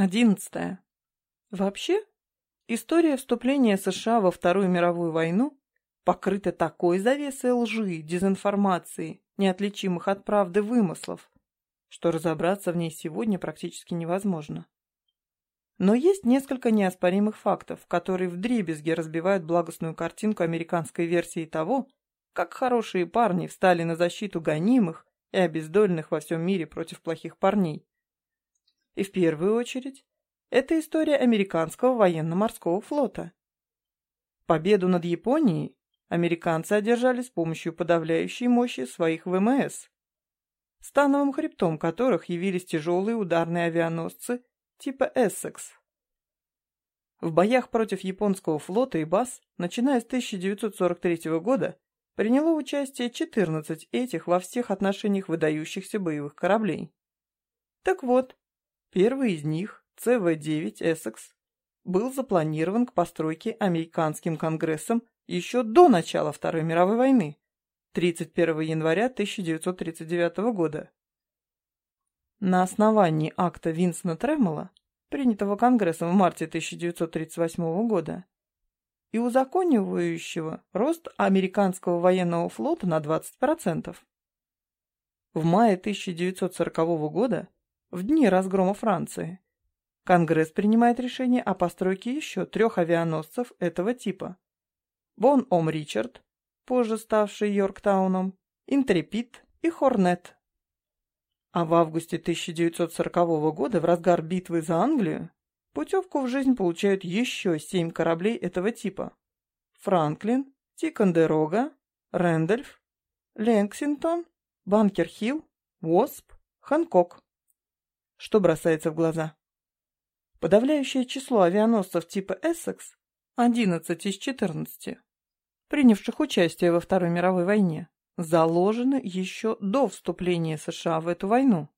Одиннадцатое. Вообще, история вступления США во Вторую мировую войну покрыта такой завесой лжи, дезинформации, неотличимых от правды вымыслов, что разобраться в ней сегодня практически невозможно. Но есть несколько неоспоримых фактов, которые вдребезги разбивают благостную картинку американской версии того, как хорошие парни встали на защиту гонимых и обездоленных во всем мире против плохих парней. И в первую очередь, это история американского военно-морского флота. Победу над Японией американцы одержали с помощью подавляющей мощи своих ВМС, становым хребтом которых явились тяжелые ударные авианосцы типа «Эссекс». В боях против японского флота и баз, начиная с 1943 года, приняло участие 14 этих во всех отношениях выдающихся боевых кораблей. Так вот, Первый из них, ЦВ-9 «Эссекс», был запланирован к постройке американским конгрессом еще до начала Второй мировой войны, 31 января 1939 года. На основании акта Винсона Тремола, принятого Конгрессом в марте 1938 года, и узаконивающего рост американского военного флота на 20%. В мае 1940 года в дни разгрома Франции. Конгресс принимает решение о постройке еще трех авианосцев этого типа. Бон Ом Ричард, позже ставший Йорктауном, Интрепид и Хорнет. А в августе 1940 года, в разгар битвы за Англию, путевку в жизнь получают еще семь кораблей этого типа. Франклин, Тикондерога, Рэндольф, Лексингтон, Банкер-Хилл, Уосп, Ханкок что бросается в глаза. Подавляющее число авианосцев типа «Эссекс» 11 из 14, принявших участие во Второй мировой войне, заложены еще до вступления США в эту войну.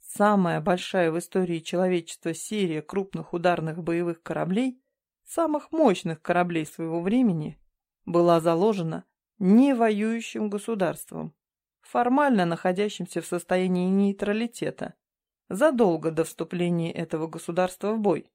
Самая большая в истории человечества серия крупных ударных боевых кораблей, самых мощных кораблей своего времени, была заложена не воюющим государством, формально находящимся в состоянии нейтралитета, задолго до вступления этого государства в бой.